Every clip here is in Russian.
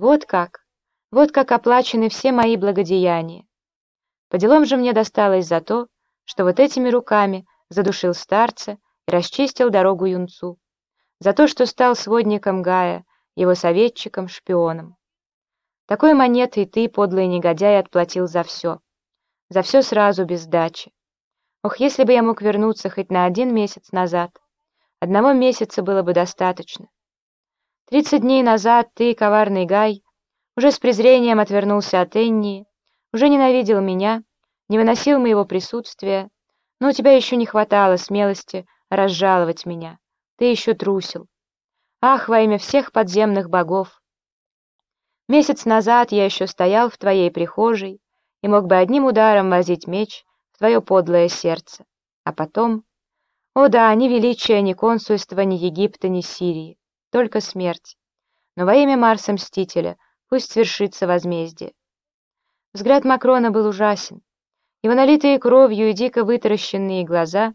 Вот как, вот как оплачены все мои благодеяния. По делам же мне досталось за то, что вот этими руками задушил старца и расчистил дорогу юнцу, за то, что стал сводником Гая, его советчиком, шпионом. Такой монетой ты, подлый негодяй, отплатил за все. За все сразу, без сдачи. Ох, если бы я мог вернуться хоть на один месяц назад. Одного месяца было бы достаточно. Тридцать дней назад ты, коварный Гай, уже с презрением отвернулся от Энни, уже ненавидел меня, не выносил моего присутствия, но у тебя еще не хватало смелости разжаловать меня. Ты еще трусил. Ах, во имя всех подземных богов! Месяц назад я еще стоял в твоей прихожей и мог бы одним ударом возить меч твое подлое сердце. А потом... О да, ни величия, ни консульства, ни Египта, ни Сирии. Только смерть. Но во имя Марса Мстителя пусть свершится возмездие. Взгляд Макрона был ужасен. Его налитые кровью и дико вытаращенные глаза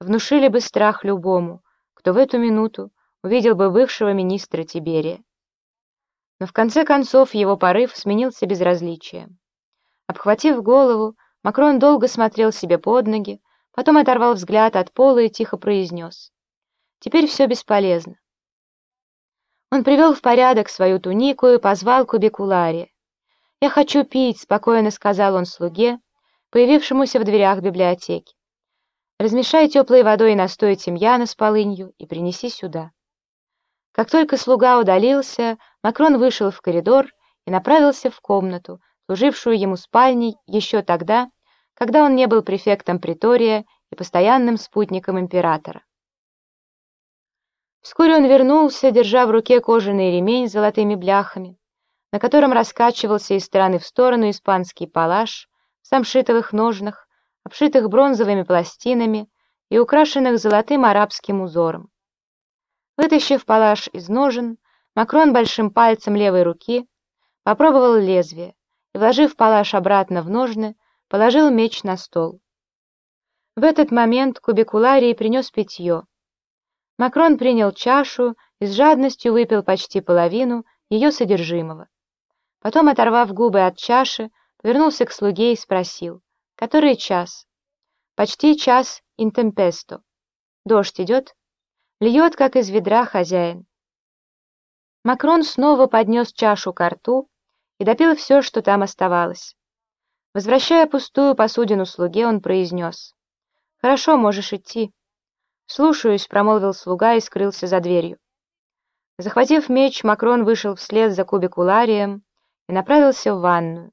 внушили бы страх любому, кто в эту минуту увидел бы бывшего министра Тиберия. Но в конце концов его порыв сменился безразличием. Обхватив голову, Макрон долго смотрел себе под ноги, потом оторвал взгляд от пола и тихо произнес. «Теперь все бесполезно». Он привел в порядок свою тунику и позвал кубикулари. «Я хочу пить», — спокойно сказал он слуге, появившемуся в дверях библиотеки. «Размешай теплой водой настой тимьяна с полынью и принеси сюда». Как только слуга удалился, Макрон вышел в коридор и направился в комнату, служившую ему спальней еще тогда, когда он не был префектом притория и постоянным спутником императора. Вскоре он вернулся, держа в руке кожаный ремень с золотыми бляхами, на котором раскачивался из стороны в сторону испанский палаш в самшитовых ножнах, обшитых бронзовыми пластинами и украшенных золотым арабским узором. Вытащив палаш из ножен, Макрон большим пальцем левой руки попробовал лезвие и, вложив палаш обратно в ножны, положил меч на стол. В этот момент кубикуларий принес питье. Макрон принял чашу и с жадностью выпил почти половину ее содержимого. Потом, оторвав губы от чаши, повернулся к слуге и спросил, который час? Почти час интемпесто. Дождь идет? Льет, как из ведра, хозяин. Макрон снова поднес чашу к рту и допил все, что там оставалось. Возвращая пустую посудину слуге, он произнес. «Хорошо, можешь идти». «Слушаюсь», — промолвил слуга и скрылся за дверью. Захватив меч, Макрон вышел вслед за кубикуларием и направился в ванную.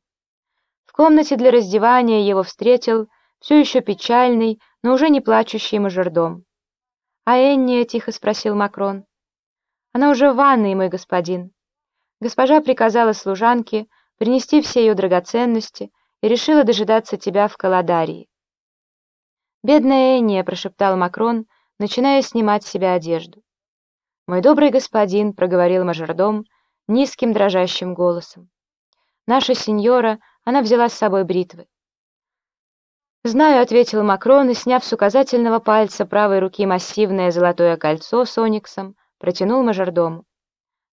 В комнате для раздевания его встретил все еще печальный, но уже не плачущий мажордом. «А Энни?» — тихо спросил Макрон. «Она уже в ванной, мой господин». Госпожа приказала служанке принести все ее драгоценности и решила дожидаться тебя в Каладарии. «Бедная Энния», — прошептал Макрон, начиная снимать с себя одежду. «Мой добрый господин», — проговорил мажордом низким дрожащим голосом. «Наша сеньора, она взяла с собой бритвы». «Знаю», — ответил Макрон, и, сняв с указательного пальца правой руки массивное золотое кольцо с ониксом, протянул мажордому.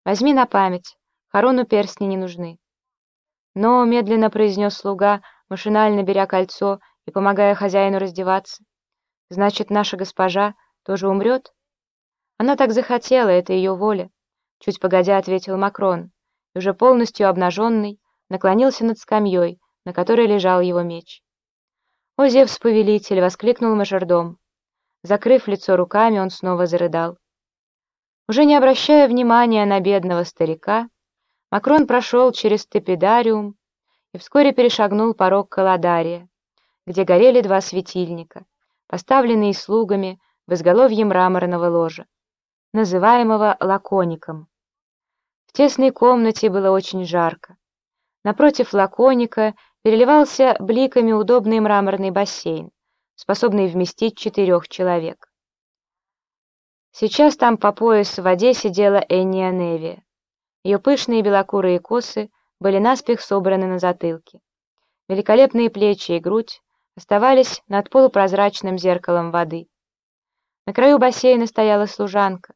«Возьми на память, Харону перстни не нужны». «Но», — медленно произнес слуга, машинально беря кольцо и помогая хозяину раздеваться, «значит, наша госпожа тоже умрет?» «Она так захотела, это ее воля», — чуть погодя ответил Макрон, и уже полностью обнаженный наклонился над скамьей, на которой лежал его меч. «О, Зевс-повелитель!» — воскликнул мажордом. Закрыв лицо руками, он снова зарыдал. Уже не обращая внимания на бедного старика, Макрон прошел через Тепидариум и вскоре перешагнул порог Каладария, где горели два светильника, поставленные слугами в изголовье мраморного ложа, называемого лакоником. В тесной комнате было очень жарко. Напротив лаконика переливался бликами удобный мраморный бассейн, способный вместить четырех человек. Сейчас там по пояс в воде сидела Энния Невия. Ее пышные белокурые косы были наспех собраны на затылке. Великолепные плечи и грудь оставались над полупрозрачным зеркалом воды. На краю бассейна стояла служанка.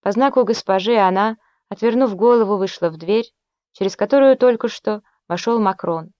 По знаку госпожи она, отвернув голову, вышла в дверь, через которую только что вошел Макрон.